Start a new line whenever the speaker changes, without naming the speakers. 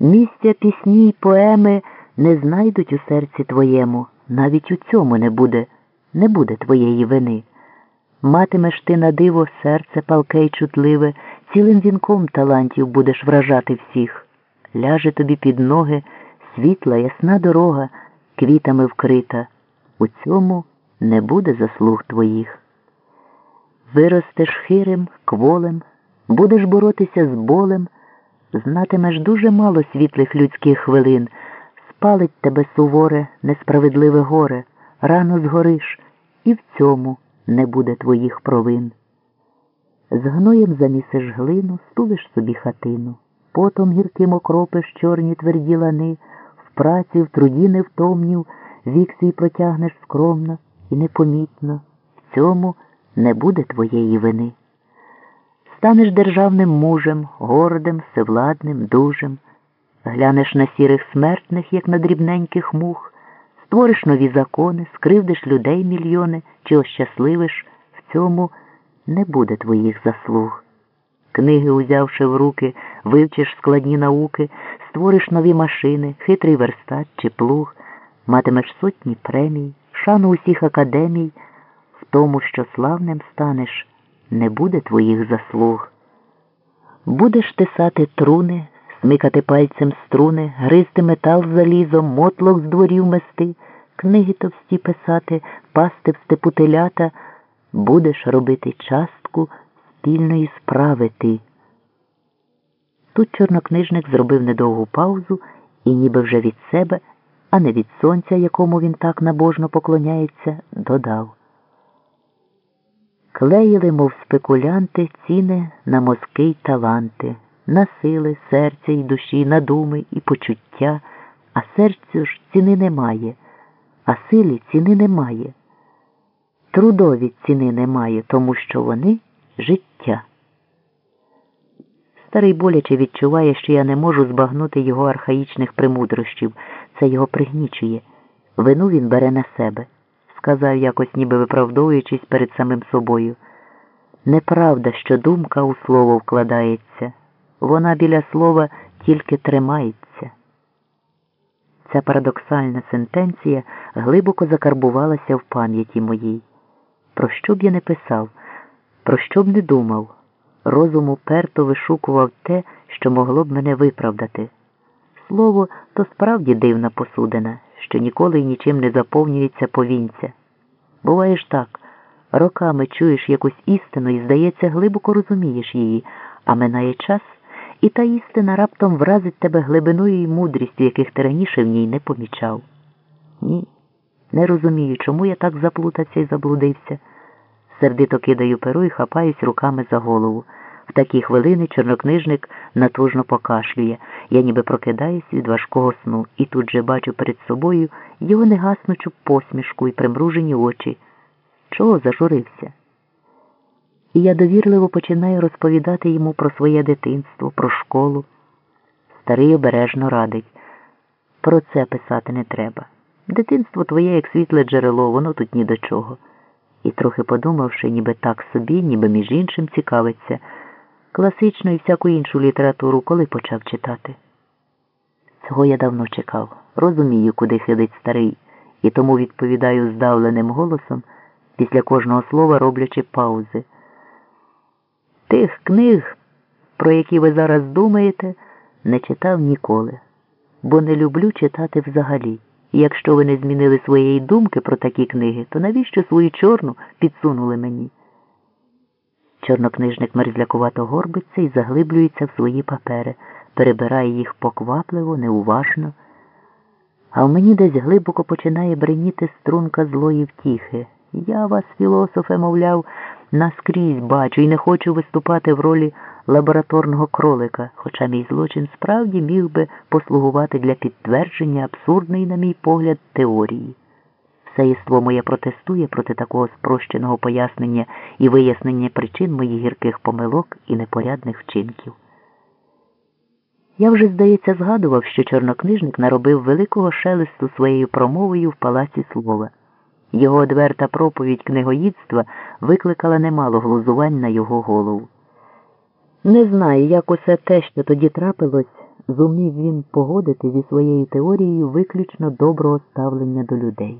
Місця пісні й поеми не знайдуть у серці твоєму, навіть у цьому не буде, не буде твоєї вини. Матимеш ти на диво серце палке й чутливе, цілим вінком талантів будеш вражати всіх. Ляже тобі під ноги світла, ясна дорога, квітами вкрита. У цьому не буде заслуг твоїх. Виростеш хирим, кволем, будеш боротися з болем, знатимеш дуже мало світлих людських хвилин, спалить тебе суворе, несправедливе горе, рано згориш, і в цьому не буде твоїх провин. З гноєм замісиш глину, стулиш собі хатину, потом гірким окропиш чорні тверді лани, в праці, в труді невтомнів, вік свій протягнеш скромно і непомітно. В цьому не буде твоєї вини. Станеш державним мужем, гордим, всевладним, дужим, глянеш на сірих смертних, як на дрібненьких мух, створиш нові закони, скривдиш людей мільйони. Чи ощасливиш, в цьому не буде твоїх заслуг. Книги, узявши в руки, вивчиш складні науки, створиш нові машини, хитрий верстат чи плуг, матимеш сотні премій, шану усіх академій, в тому, що славним станеш, не буде твоїх заслуг. Будеш тисати труни, смикати пальцем струни, гризти метал залізом, мотлох з дворів мести, книги товсті писати, пасти в степу телята, будеш робити частку спільної справи ти. Тут чорнокнижник зробив недовгу паузу і, ніби вже від себе, а не від сонця, якому він так набожно поклоняється, додав. Клеїли, мов спекулянти, ціни на мозки й таланти, на сили, серця й душі, на думи і почуття, а серцю ж ціни немає, а силі ціни немає. Трудові ціни немає, тому що вони життя. Старий боляче відчуває, що я не можу збагнути його архаїчних примудрощів, це його пригнічує. Вину він бере на себе сказав якось, ніби виправдовуючись перед самим собою. Неправда, що думка у слово вкладається, вона біля слова тільки тримається. Ця парадоксальна сентенція глибоко закарбувалася в пам'яті моїй. Про що б я не писав, про що б не думав, розум уперто вишукував те, що могло б мене виправдати. Слово то справді дивна посудина що ніколи й нічим не заповнюється повінця. Буває ж так, роками чуєш якусь істину і, здається, глибоко розумієш її, а минає час, і та істина раптом вразить тебе глибиною і мудрістю, яких ти раніше в ній не помічав. Ні, не розумію, чому я так заплутався і заблудився. Сердито кидаю перо і хапаюсь руками за голову. В такі хвилини чорнокнижник натужно покашлює. Я ніби прокидаюсь від важкого сну і тут же бачу перед собою його негаснучу посмішку і примружені очі. Чого зажурився? І я довірливо починаю розповідати йому про своє дитинство, про школу. Старий обережно радить. Про це писати не треба. Дитинство твоє, як світле джерело, воно тут ні до чого. І трохи подумавши, ніби так собі, ніби між іншим цікавиться класичну і всяку іншу літературу, коли почав читати. Цього я давно чекав. Розумію, куди хилить старий, і тому відповідаю здавленим голосом, після кожного слова роблячи паузи. Тих книг, про які ви зараз думаєте, не читав ніколи, бо не люблю читати взагалі. І якщо ви не змінили своєї думки про такі книги, то навіщо свою чорну підсунули мені? Чорнокнижник мерзлякувато горбиться і заглиблюється в свої папери, перебирає їх поквапливо, неуважно. А в мені десь глибоко починає бреніти струнка злої втіхи. Я вас, філософе, мовляв, наскрізь бачу і не хочу виступати в ролі лабораторного кролика, хоча мій злочин справді міг би послугувати для підтвердження абсурдної, на мій погляд, теорії. Все єство моє протестує проти такого спрощеного пояснення і вияснення причин моїх гірких помилок і непорядних вчинків. Я вже, здається, згадував, що чорнокнижник наробив великого шелесту своєю промовою в палаці слова. Його одверта проповідь книгоїдства викликала немало глузувань на його голову. Не знаю, як усе те, що тоді трапилось, зумів він погодити зі своєю теорією виключно доброго ставлення до людей.